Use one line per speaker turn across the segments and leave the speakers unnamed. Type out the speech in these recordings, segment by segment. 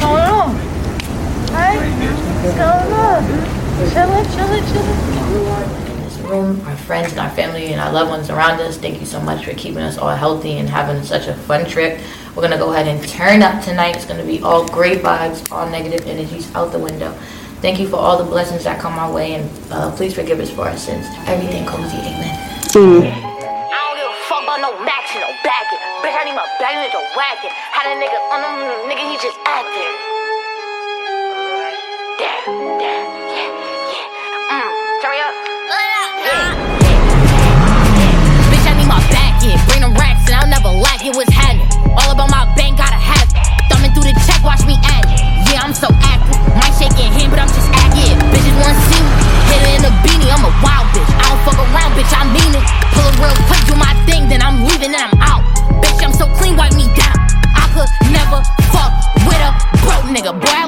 Sonra. Hey. Sonra. Chilling, chilling, chilling. This room, our friends and our family and our loved ones around us, thank you so much for keeping us all healthy and having such a fun trip. We're gonna go ahead and turn up tonight. It's gonna be all great vibes, all negative energies out the window. Thank you for all the blessings that come our way, and uh, please forgive us for our sins. Everything comes to you. Amen. Mm my bag with your whacking. Had a nigga on him, nigga, he just acting.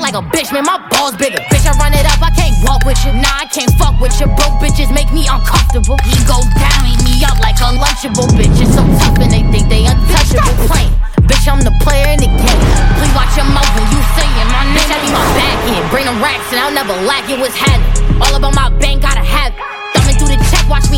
like a bitch, man. My balls bigger. Bitch, I run it up, I can't walk with you. Nah, I can't fuck with you. Broke bitches make me uncomfortable. He go down, eat me up like a lunchable bitch. It's so tough and they think they untouchable. Plain. Bitch, I'm the player in the game. Please watch your mouth when you saying my name. Bitch, I be my back end. Bring them racks and I'll never lack it. What's happening? All about my bank, gotta have it. Thumbing through the check, watch me